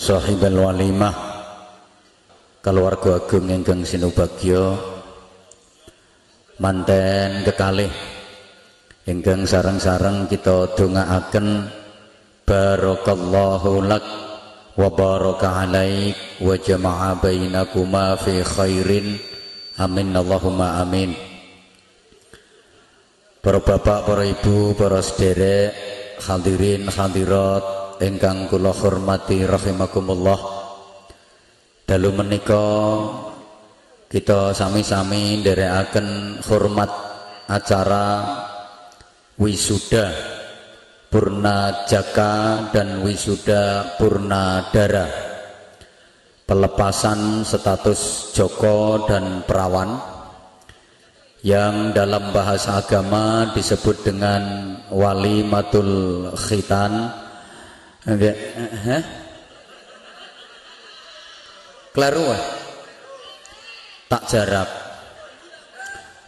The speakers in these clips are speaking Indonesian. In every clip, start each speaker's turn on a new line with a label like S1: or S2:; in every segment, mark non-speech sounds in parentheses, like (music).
S1: sahibal walimah. Keluarga agung ingkang sinubagya. Manten kekalih. Ingkang sareng-sareng kita dongaaken barakallahu lak wa baraka alaik wa jama'a bainakuma fi khairin. Amin Allahumma amin. Para bapak para ibu para sederek hadirin hadirat ingkang kula hormati rahimakumullah. Dalu menika kita sami-sami nderekaken hormat acara wisuda purna jaka dan wisuda purna dara pelepasan status Joko dan Perawan yang dalam bahasa agama disebut dengan wali matul khitan Hah? Kleru Tak jarak.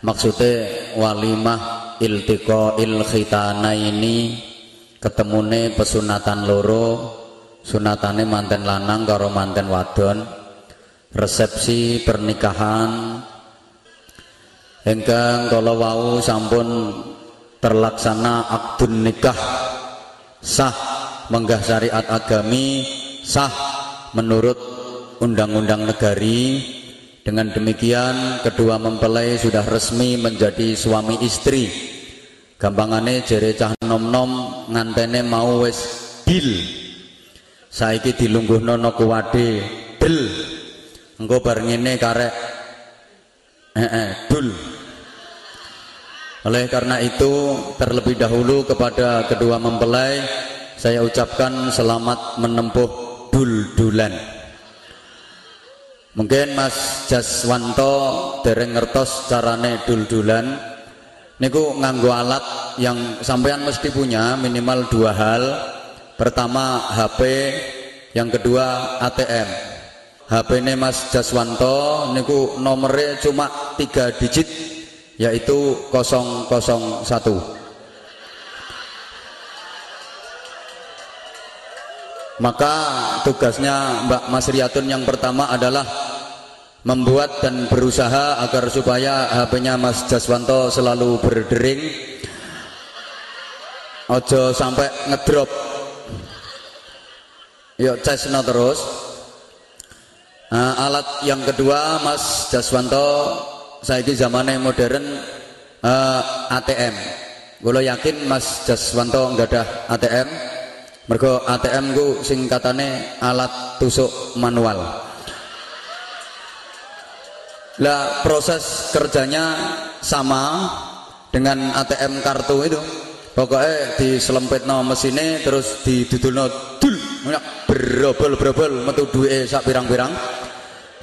S1: Maksudnya walimah iltiko il khitana ini ketemune pesunatan loro. Sunatane manten lanang karo manten wadon. Resepsi pernikahan. Engkang kalau wau sampun terlaksana akdun nikah. Sah menggah syariat agami sah menurut undang-undang negari. Dengan demikian kedua mempelai sudah resmi menjadi suami istri. Gampangane jere cah nom-nom ngantene mau wis dil. Saiki dilungguhno no kuwade del engko bar ngene karek eh, eh dul. Oleh karena itu terlebih dahulu kepada kedua mempelai saya ucapkan selamat menempuh dul-dulan mungkin Mas Jaswanto dereng ngertos carane dul-dulan niku nganggo alat yang sampean mesti punya minimal dua hal. Pertama HP yang kedua ATM HP ini Mas Jaswanto niku nomornya cuma tiga digit yaitu 001 maka tugasnya Mbak Mas Riyatun yang pertama adalah membuat dan berusaha agar supaya HP-nya Mas Jaswanto selalu berdering. Ojo sampai ngedrop. Yuk cesno terus. Nah, alat yang kedua Mas Jaswanto saya ini zamannya modern uh, eh, ATM gue yakin Mas Jaswanto nggak ada ATM mergo ATM ku sing katane alat tusuk manual. Lah proses kerjanya sama dengan ATM kartu itu. Pokoknya diselempit no mesinnya terus didudul dul berobol berobol metu duwe sak pirang-pirang.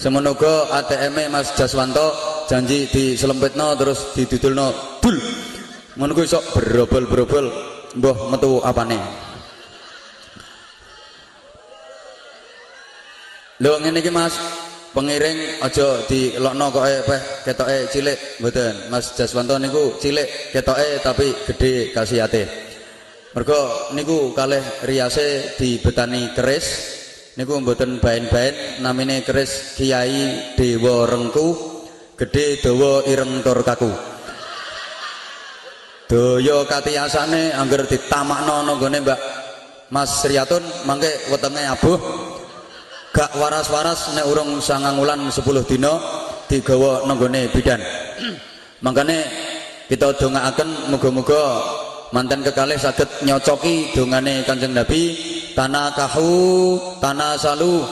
S1: Semenuga ATM Mas Jaswanto janji diselempit no terus didudul no dul. Menunggu sok berobol berobol mbah metu apane Lho ngene iki Mas, pengiring aja dilokno kok peh ketoke cilik mboten. Mas Jaswanto niku cilik ketoke tapi gede kasihate. Mergo niku kalih riase dibetani keris niku mboten baen-baen namine keris Kiai Dewa Rengku gede dawa ireng tur kaku. Daya katiyasane angger ditamakno nggone Mbak Mas Riyatun mangke wetenge abuh gak waras-waras nek urung sangang wulan 10 dina digawa nenggone bidan. (clears throat) Makanya kita dongaaken muga-muga mantan kekalih saged nyocoki dongane Kanjeng Nabi tanah salu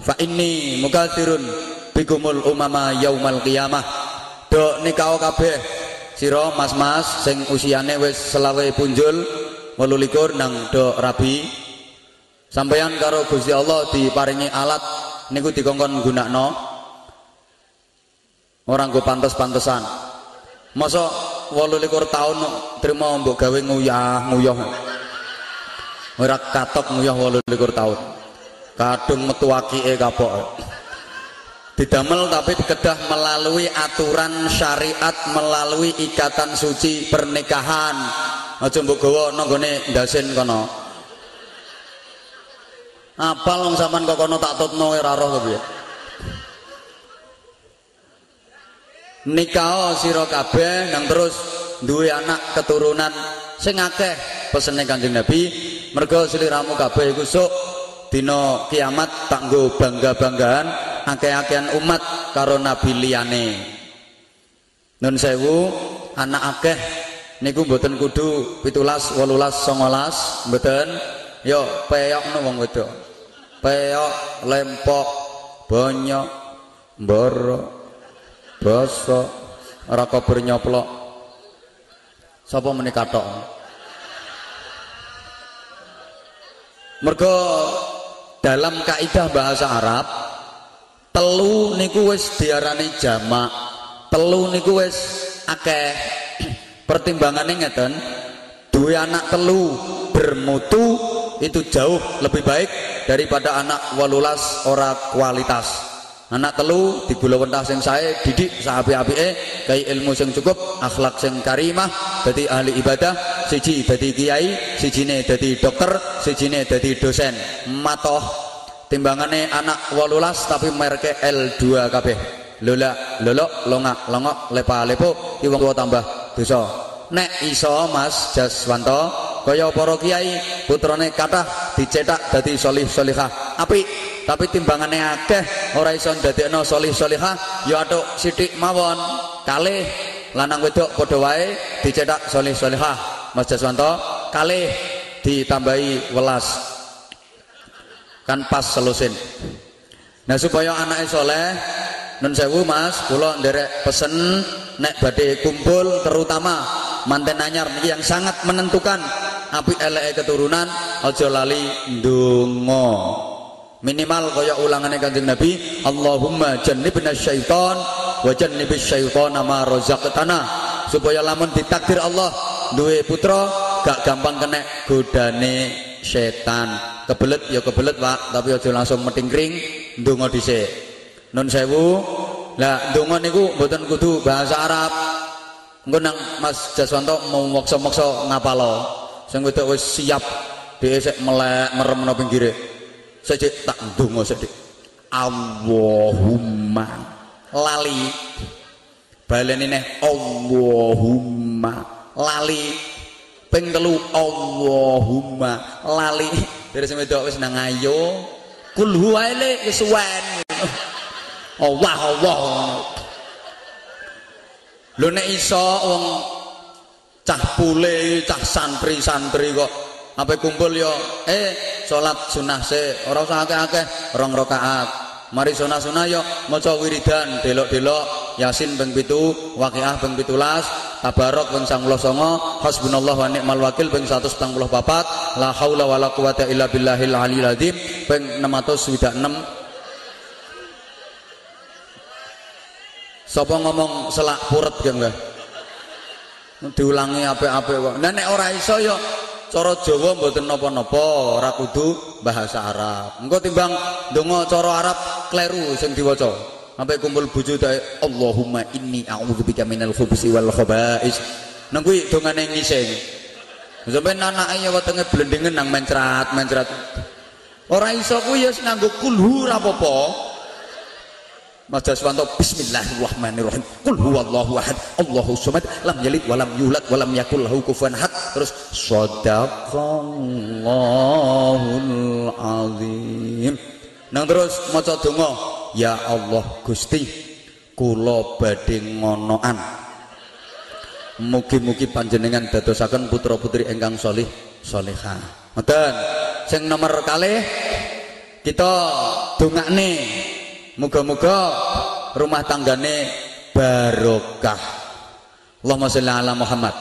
S1: fa inni mukatsirun bikumul umama yaumal qiyamah. Do nikah kabeh. Sira mas-mas sing usiane wis selawe punjul 18 nang do rabi sampeyan karo Gusti Allah diparingi alat niku dikongkon gunakno orang go pantes-pantesan. Masa 28 tahun terima mbok gawe nguyah nguyah. Ora katok nguyah 28 tahun kadung metu akike kapok. Didamel tapi dikedah melalui aturan syariat melalui ikatan suci pernikahan. Aja mbok gawa nang gone ndasen kono apa long sampean kok kono tak tutno ora roh kepiye nikah sira kabeh nang terus duwe anak keturunan sing akeh pesene Kanjeng Nabi. Mergo sliramu kabeh iku sok dina kiamat tak nggo bangga-banggaan akeh-akehan umat karo nabi liyane. Nun sewu anak akeh niku mboten kudu 17 18 19 mboten yo peyok no wong wedok. Peok lempok bonyok mboro basa ora kober nyoplok. Sapa muni kathok mergo dalam kaidah bahasa Arab telu niku wis diarani jamak telu niku wis akeh. (clears throat) Pertimbangane ngeten duwe anak telu bermutu itu jauh lebih baik daripada anak walulas ora kualitas. Anak telu di gula sing saya didik sahabi api e kai ilmu sing cukup akhlak sing karimah jadi ahli ibadah siji jadi kiai siji ne jadi dokter siji ne jadi dosen. Matoh timbangane anak walulas tapi merke L2 KB lola lolok longak longok lepa lepo iwang tua tambah dosa. Nek iso mas Jaswanto kaya para kiai? Putrane kathah dicetak dadi solih solihah api tapi timbangane akeh ora iso ndadekno solih solihah ya atuk sithik mawon. Kalih lanang wedok padha wae dicetak solih solihah Mas Jaswanto kalih ditambahi welas. Kan pas selusin. Nah supaya anaknya soleh nun sewu mas kula nderek pesen nek badhe kumpul terutama manten anyar yang sangat menentukan api eleke keturunan aja lali ndonga. Minimal kaya ulangannya kanjeng Nabi Allahumma jannibna syaitan wa jannibis syaitana ma razaqtana. Supaya lamun ditakdir Allah duwe putra gak gampang kena godane setan. Kebelet ya kebelet Pak. Tapi aja langsung metingkring ndonga dhisik. Nun sewu lah ndonga niku mboten kudu bahasa Arab. Engko nang Mas Jaswanto mau maksa-maksa ngapalo sing wedok wis siap dhewe sik melek merem nang pinggire. Sik tak ndonga sik Allahumma lali. Baleni neh Allahumma lali. Ping telu Allahumma lali. Dari sing wedok wis nang ayo kul huwa wis suwen Allah Allah. Lho nek iso wong cah pule cah santri-santri kok. Apa kumpul yo? Eh sholat sunnah se. Orang usah akeh-akeh rong rakaat. Mari sunah-sunah yo maca wiridan. Delok-delok yasin ping 7 waqiah ping 17 tabarok ping 99 hasbunallah wa ni'mal wakil ping 174 la haula wala quwata illa billahil aliyil azim ping 626 Sapa ngomong selak puret ya enggak? Diulangi apik-apik kok. Nah nek ora iso ya cara Jawa mboten napa-napa, ora kudu bahasa Arab. Engko timbang ndonga cara Arab kleru sing diwaca. Sampai kumpul bojo dae Allahumma inni a'udzubika minal khubusi wal khaba'is. Nang kuwi dongane ngising. Sampai anake ya wetenge blendengen nang mencrat-mencrat. Ora iso kuwi ya nganggo kulhu ora apa-apa. Mas Jaswanto Bismillahirrahmanirrahim. Kul huwallahu ahad Allahu somad Lam yalid walam yulad walam yakul lahu kufuwan ahad. Terus Sadaqallahul azim. Nang terus maca donga Ya Allah Gusti kula badhe ngonoan. Mugi-mugi panjenengan dadosaken putra-putri ingkang solih solihah. Ngoten. Sing nomor kalih kita dongakne Muga-muga rumah tanggane barokah. Allahumma sholli ala Muhammad.